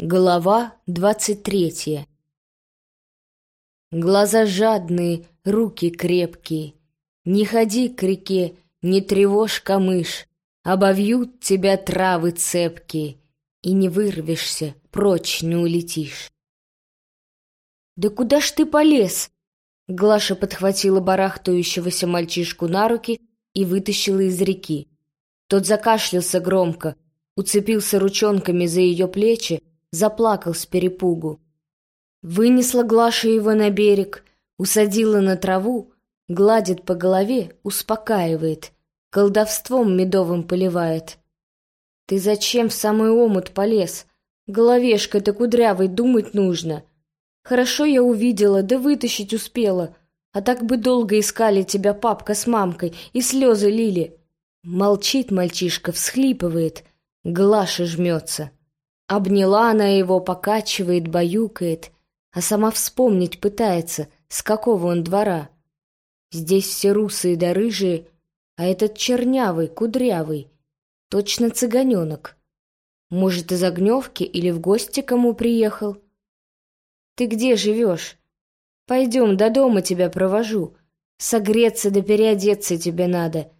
Глава двадцать третья Глаза жадные, руки крепкие. Не ходи к реке, не тревожь камыш, Обовьют тебя травы цепкие, И не вырвешься, прочь не улетишь. «Да куда ж ты полез?» Глаша подхватила барахтающегося мальчишку на руки и вытащила из реки. Тот закашлялся громко, уцепился ручонками за ее плечи, заплакал с перепугу. Вынесла Глаша его на берег, усадила на траву, гладит по голове, успокаивает, колдовством медовым поливает. «Ты зачем в самый омут полез? Головешка-то кудрявой думать нужно. Хорошо я увидела, да вытащить успела, а так бы долго искали тебя папка с мамкой и слезы лили». Молчит мальчишка, всхлипывает, Глаша жмется. Обняла она его, покачивает, баюкает, а сама вспомнить пытается, с какого он двора. Здесь все русые да рыжие, а этот чернявый, кудрявый, точно цыганенок. Может, из Огневки или в гости кому приехал? Ты где живешь? Пойдем, до дома тебя провожу. Согреться да переодеться тебе надо.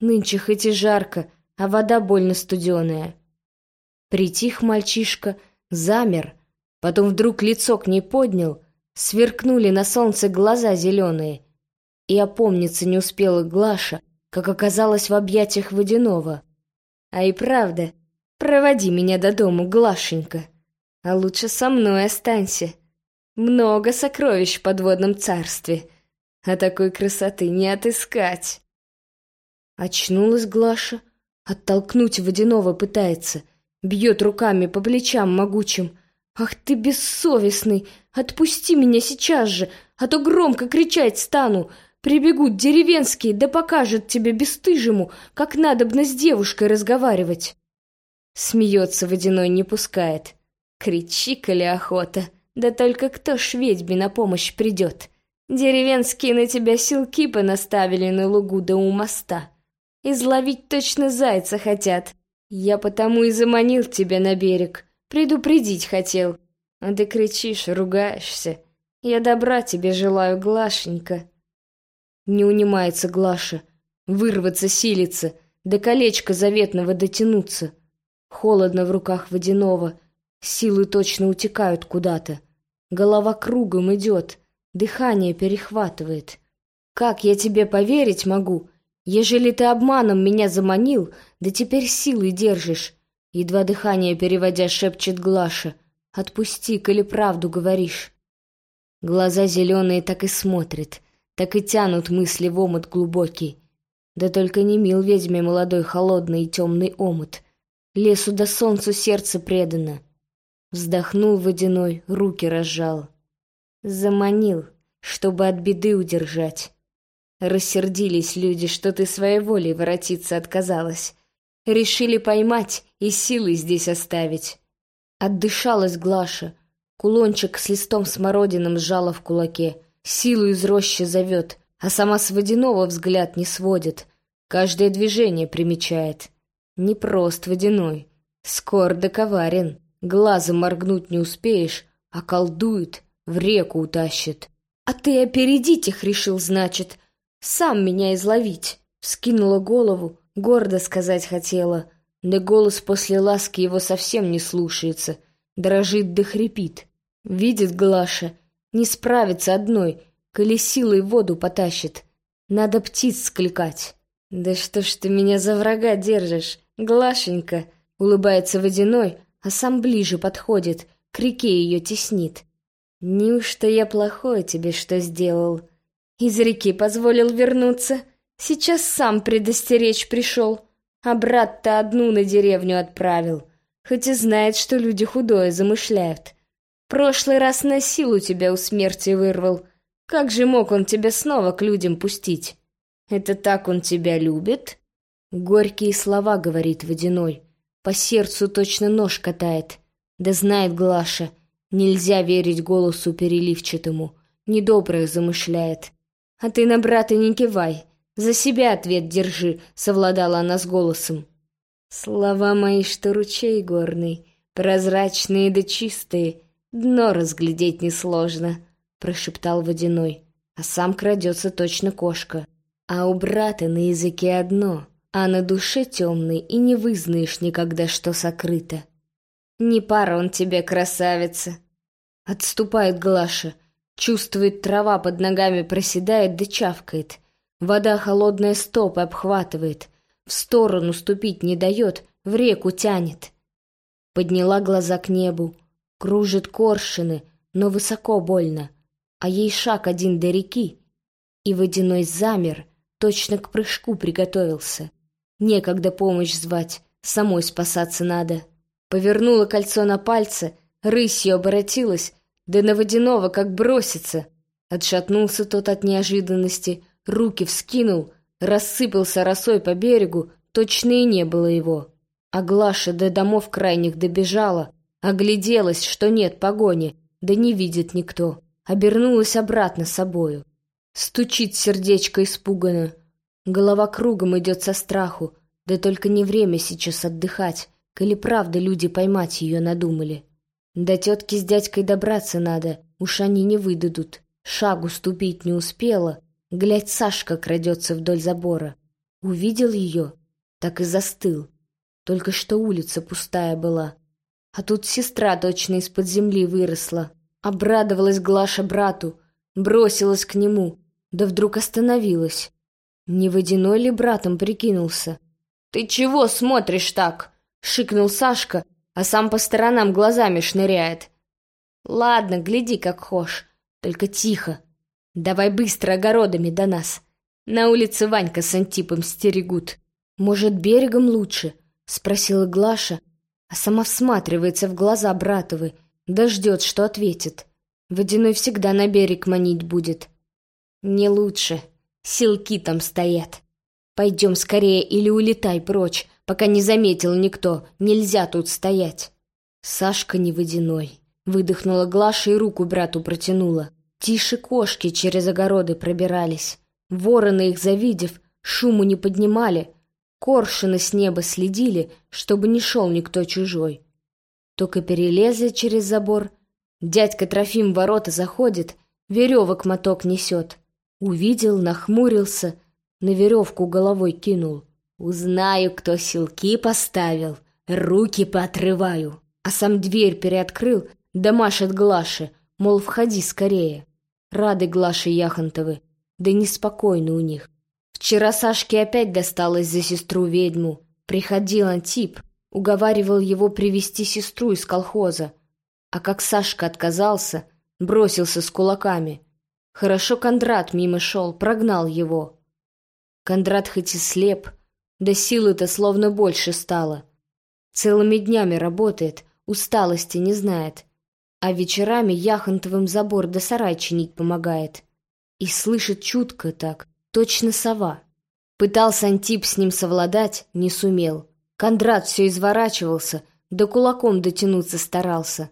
Нынче хоть и жарко, а вода больно студеная. Притих мальчишка, замер, потом вдруг лицо к ней поднял, сверкнули на солнце глаза зеленые. И опомниться не успела Глаша, как оказалось в объятиях водяного. А и правда, проводи меня до дому, Глашенька, а лучше со мной останься. Много сокровищ в подводном царстве, а такой красоты не отыскать. Очнулась Глаша, оттолкнуть водяного пытается — Бьет руками по плечам могучим. «Ах ты бессовестный! Отпусти меня сейчас же, а то громко кричать стану! Прибегут деревенские, да покажут тебе бесстыжему, как надобно с девушкой разговаривать!» Смеется водяной, не пускает. Кричи-ка ли охота, да только кто ж ведьме на помощь придет? Деревенские на тебя силки понаставили на лугу да у моста. Изловить точно зайца хотят. Я потому и заманил тебя на берег, предупредить хотел. А ты кричишь, ругаешься. Я добра тебе желаю, Глашенька. Не унимается Глаша, вырваться силится, до колечка заветного дотянуться. Холодно в руках водяного, силы точно утекают куда-то. Голова кругом идет, дыхание перехватывает. Как я тебе поверить могу, Ежели ты обманом меня заманил, да теперь силой держишь, едва дыхание переводя, шепчет Глаша. Отпусти, коли правду говоришь. Глаза зеленые так и смотрят, так и тянут мысли в омут глубокий. Да только не мил ведьме молодой холодный и темный омут. Лесу до солнцу сердце предано. Вздохнул водяной, руки разжал. Заманил, чтобы от беды удержать. Рассердились люди, что ты своей волей воротиться отказалась. Решили поймать и силы здесь оставить. Отдышалась Глаша. Кулончик с листом смородиным сжала в кулаке. Силу из рощи зовет, а сама с водяного взгляд не сводит. Каждое движение примечает. Непрост водяной. Скор да коварен. Глазом моргнуть не успеешь, а колдует, в реку утащит. А ты опередить их решил, значит, сам меня изловить!» Вскинула голову, гордо сказать хотела, да голос после ласки его совсем не слушается, дрожит да хрипит. Видит Глаша, не справится одной, коли силой воду потащит. Надо птиц скликать. «Да что ж ты меня за врага держишь, Глашенька?» Улыбается водяной, а сам ближе подходит, к реке ее теснит. «Неужто я плохое тебе что сделал?» Из реки позволил вернуться. Сейчас сам предостеречь пришел. А брат-то одну на деревню отправил. Хоть и знает, что люди худое замышляют. Прошлый раз на силу тебя у смерти вырвал. Как же мог он тебя снова к людям пустить? Это так он тебя любит? Горькие слова, говорит Водяной. По сердцу точно нож катает. Да знает Глаша, нельзя верить голосу переливчатому. Недоброе замышляет. «А ты на брата не кивай, за себя ответ держи», — совладала она с голосом. «Слова мои, что ручей горный, Прозрачные да чистые, дно разглядеть несложно, прошептал водяной, а сам крадется точно кошка. А у брата на языке одно, а на душе темный, и не вызнаешь никогда, что сокрыто. Не пара он тебе, красавица. Отступает Глаша, чувствует, трава под ногами проседает да чавкает. Вода холодная стопы обхватывает, в сторону ступить не дает, в реку тянет. Подняла глаза к небу, кружит коршины, но высоко больно, а ей шаг один до реки, и водяной замер, точно к прыжку приготовился. Некогда помощь звать, самой спасаться надо. Повернула кольцо на пальце, рысью оборотилась, да на водяного как бросится. Отшатнулся тот от неожиданности, руки вскинул, рассыпался росой по берегу, точно и не было его. А Глаша до домов крайних добежала, огляделась, что нет погони, да не видит никто. Обернулась обратно собою. Стучит сердечко испуганно. Голова кругом идет со страху, да только не время сейчас отдыхать, коли правда люди поймать ее надумали. До тетки с дядькой добраться надо, уж они не выдадут. Шагу ступить не успела, глядь, Сашка крадется вдоль забора. Увидел ее, так и застыл. Только что улица пустая была. А тут сестра точно из-под земли выросла. Обрадовалась Глаша брату, бросилась к нему, да вдруг остановилась. Не водяной ли братом прикинулся? «Ты чего смотришь так?» — шикнул Сашка, а сам по сторонам глазами шныряет. «Ладно, гляди как хошь, только тихо. Давай быстро огородами до нас. На улице Ванька с Антипом стерегут. Может, берегом лучше?» — спросила Глаша, а сама всматривается в глаза братовы, да ждет, что ответит. Водяной всегда на берег манить будет. «Не лучше. Силки там стоят. Пойдем скорее или улетай прочь, пока не заметил никто. Нельзя тут стоять». Сашка не водяной. Выдохнула Глаша и руку брату протянула. Тише кошки через огороды пробирались. Вороны их завидев, шуму не поднимали. Коршины с неба следили, чтобы не шел никто чужой. Только перелезли через забор. Дядька Трофим ворота заходит, веревок моток несет. Увидел, нахмурился, на веревку головой кинул. Узнаю, кто силки поставил, руки поотрываю. А сам дверь переоткрыл, да машет Глаше, мол, входи скорее. Рады Глаше Яхонтовы, да неспокойно у них. Вчера Сашке опять досталось за сестру ведьму. Приходил Антип, уговаривал его привести сестру из колхоза. А как Сашка отказался, бросился с кулаками. Хорошо Кондрат мимо шел, прогнал его. Кондрат хоть и слеп, да силы-то словно больше стало. Целыми днями работает, усталости не знает, а вечерами Яхонтовым забор да сарай чинить помогает. И слышит чутко так, точно сова. Пытался Антип с ним совладать, не сумел. Кондрат все изворачивался, да кулаком дотянуться старался.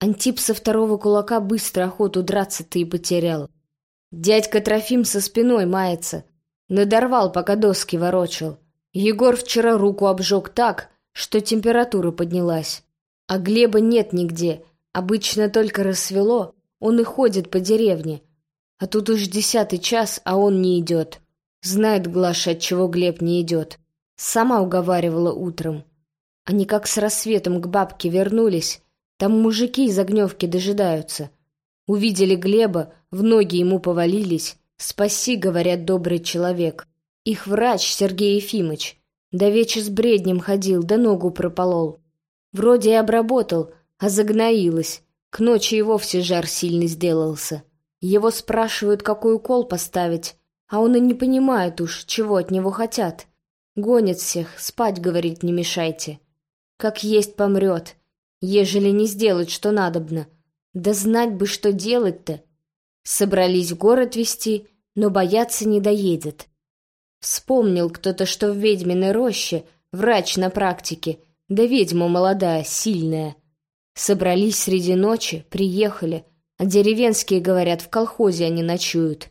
Антип со второго кулака быстро охоту драться-то и потерял. Дядька Трофим со спиной мается. Надорвал, пока доски ворочал. Егор вчера руку обжег так, что температура поднялась. А Глеба нет нигде. Обычно только рассвело, он и ходит по деревне. А тут уж десятый час, а он не идет. Знает Глаша, от чего Глеб не идет. Сама уговаривала утром. Они как с рассветом к бабке вернулись, там мужики из огневки дожидаются. Увидели Глеба, в ноги ему повалились. «Спаси», — говорят, добрый человек. Их врач Сергей Ефимыч. До вечи с бреднем ходил, да ногу прополол. Вроде и обработал, а загноилась. К ночи и вовсе жар сильный сделался. Его спрашивают, какой укол поставить, а он и не понимает уж, чего от него хотят. Гонит всех, спать, говорит, не мешайте. Как есть помрет ежели не сделать, что надобно. Да знать бы, что делать-то. Собрались в город вести, но бояться не доедет. Вспомнил кто-то, что в ведьминой роще врач на практике, да ведьма молодая, сильная. Собрались среди ночи, приехали, а деревенские, говорят, в колхозе они ночуют.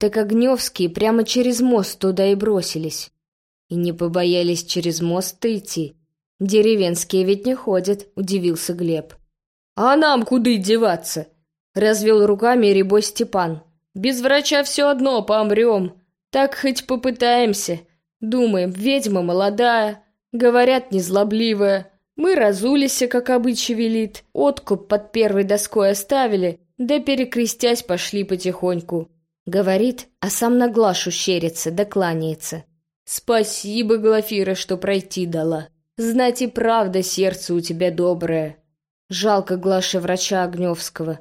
Так огневские прямо через мост туда и бросились. И не побоялись через мост идти. Деревенские ведь не ходят, удивился Глеб. А нам куда деваться? Развел руками рябой Степан. Без врача все одно помрем. Так хоть попытаемся. Думаем, ведьма молодая, говорят, незлобливая. Мы разулись, как обычай велит, откуп под первой доской оставили, да перекрестясь пошли потихоньку. Говорит, а сам на Глашу щерится, да. Спасибо, Глафира, что пройти дала. Знать и правда сердце у тебя доброе. Жалко Глаше врача Огневского.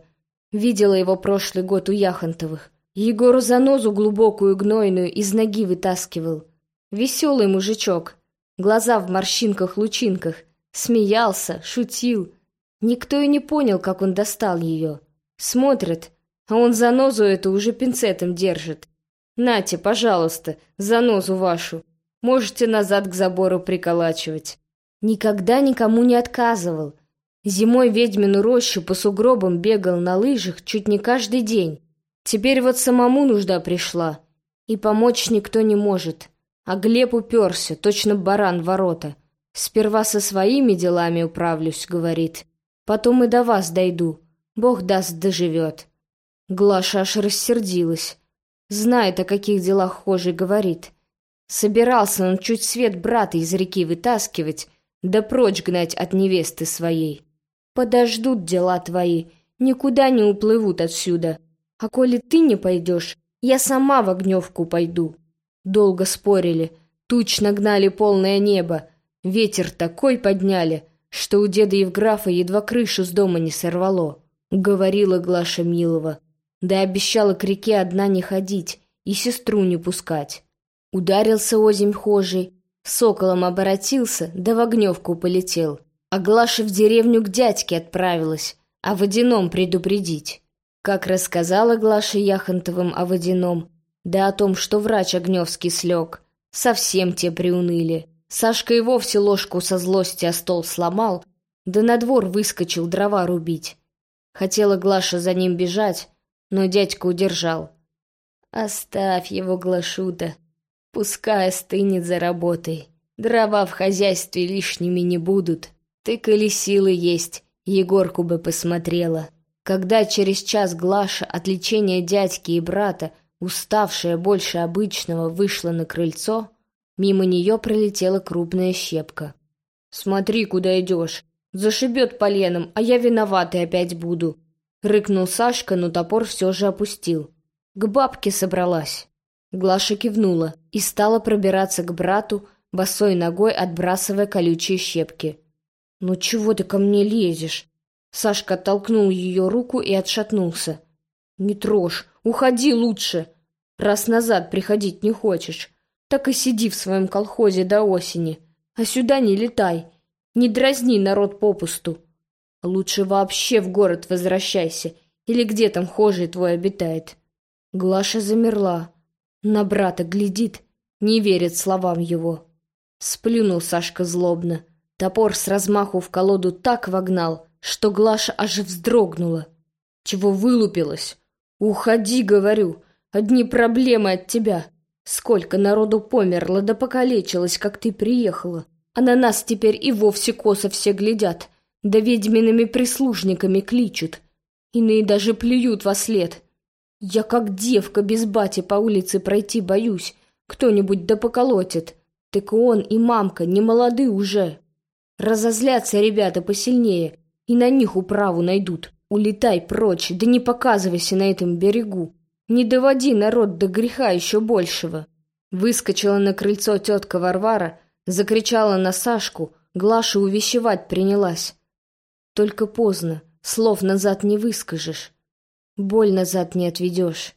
Видела его прошлый год у Яхонтовых. Егору занозу глубокую гнойную из ноги вытаскивал. Веселый мужичок. Глаза в морщинках-лучинках. Смеялся, шутил. Никто и не понял, как он достал ее. Смотрит, а он занозу эту уже пинцетом держит. Нате, пожалуйста, занозу вашу. Можете назад к забору приколачивать. Никогда никому не отказывал. Зимой ведьмину рощу по сугробам бегал на лыжах чуть не каждый день. Теперь вот самому нужда пришла. И помочь никто не может. А Глеб уперся, точно баран ворота. Сперва со своими делами управлюсь, говорит. Потом и до вас дойду. Бог даст, доживет. Глаша аж рассердилась. Знает, о каких делах хожий говорит. Собирался он чуть свет брата из реки вытаскивать, да прочь гнать от невесты своей. Подождут дела твои, никуда не уплывут отсюда. А коли ты не пойдешь, я сама в огневку пойду. Долго спорили, туч нагнали полное небо, ветер такой подняли, что у деда Евграфа едва крышу с дома не сорвало, — говорила Глаша Милова да обещала к реке одна не ходить и сестру не пускать. Ударился озимь хожий, соколом оборотился, да в огневку полетел. А Глаша в деревню к дядьке отправилась, о водяном предупредить. Как рассказала Глаша Яхонтовым о водяном, да о том, что врач Огневский слег, совсем те приуныли. Сашка и вовсе ложку со злости о стол сломал, да на двор выскочил дрова рубить. Хотела Глаша за ним бежать, но дядька удержал. «Оставь его, Глашута, пускай остынет за работой. Дрова в хозяйстве лишними не будут. Ты, коли силы есть, Егорку бы посмотрела». Когда через час Глаша от лечения дядьки и брата, уставшая больше обычного, вышла на крыльцо, мимо нее пролетела крупная щепка. «Смотри, куда идешь. Зашибет поленом, а я виноватый опять буду», Рыкнул Сашка, но топор все же опустил. К бабке собралась. Глаша кивнула и стала пробираться к брату, босой ногой отбрасывая колючие щепки. «Ну чего ты ко мне лезешь?» Сашка оттолкнул ее руку и отшатнулся. «Не трожь, уходи лучше. Раз назад приходить не хочешь, так и сиди в своем колхозе до осени, а сюда не летай, не дразни народ попусту». Лучше вообще в город возвращайся, или где там хожий твой обитает. Глаша замерла. На брата глядит, не верит словам его. Сплюнул Сашка злобно. Топор с размаху в колоду так вогнал, что Глаша аж вздрогнула. Чего вылупилась? Уходи, говорю, одни проблемы от тебя. Сколько народу померло да покалечилось, как ты приехала. А на нас теперь и вовсе косо все глядят да ведьмиными прислужниками кличут. Иные даже плюют во след. Я как девка без бати по улице пройти боюсь. Кто-нибудь да поколотит. Так он и мамка не молоды уже. Разозлятся ребята посильнее, и на них управу найдут. Улетай прочь, да не показывайся на этом берегу. Не доводи народ до греха еще большего. Выскочила на крыльцо тетка Варвара, закричала на Сашку, Глаша увещевать принялась. Только поздно, слов назад не выскажешь. Боль назад не отведешь.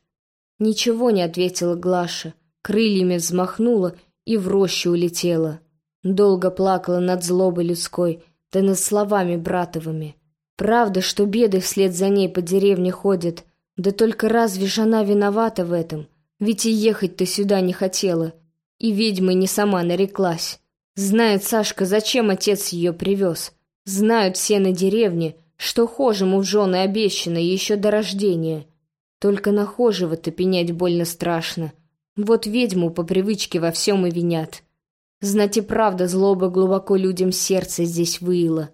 Ничего не ответила Глаша, крыльями взмахнула и в рощу улетела. Долго плакала над злобой людской, да над словами братовыми. Правда, что беды вслед за ней по деревне ходят, да только разве ж она виновата в этом? Ведь и ехать-то сюда не хотела, и ведьмой не сама нареклась. Знает Сашка, зачем отец ее привез — Знают все на деревне, что хожему в жены обещано еще до рождения. Только на хожего-то пенять больно страшно. Вот ведьму по привычке во всем и винят. Знать и правда злоба глубоко людям сердце здесь выило.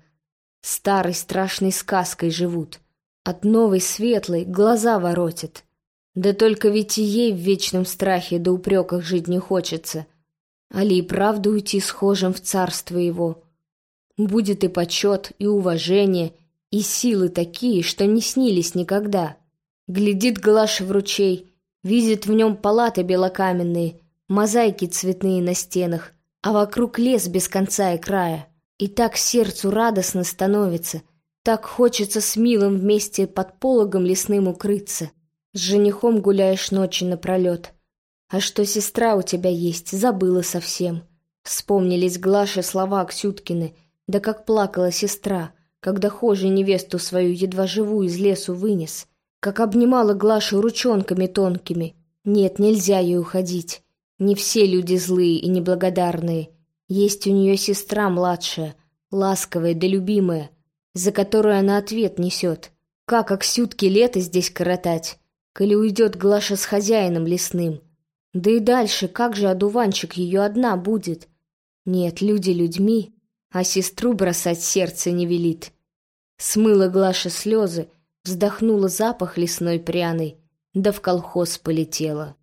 Старой страшной сказкой живут. От новой светлой глаза воротят. Да только ведь и ей в вечном страхе да упреках жить не хочется. Али и правда уйти схожим в царство его. Будет и почет, и уважение, и силы такие, что не снились никогда. Глядит Глаша в ручей, видит в нем палаты белокаменные, мозаики цветные на стенах, а вокруг лес без конца и края. И так сердцу радостно становится, так хочется с милым вместе под пологом лесным укрыться. С женихом гуляешь ночи напролет. А что сестра у тебя есть, забыла совсем. Вспомнились Глаше слова Аксюткины, да как плакала сестра, когда хожий невесту свою едва живую из лесу вынес, как обнимала Глашу ручонками тонкими. Нет, нельзя ей уходить. Не все люди злые и неблагодарные. Есть у нее сестра младшая, ласковая да любимая, за которую она ответ несет. Как Аксютке лето здесь коротать, коли уйдет Глаша с хозяином лесным? Да и дальше, как же одуванчик ее одна будет? Нет, люди людьми, а сестру бросать сердце не велит. Смыла Глаша слезы, вздохнула запах лесной пряный, да в колхоз полетела.